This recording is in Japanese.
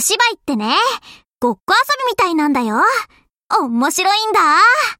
お芝居ってね、ごっこ遊びみたいなんだよ。面白いんだ。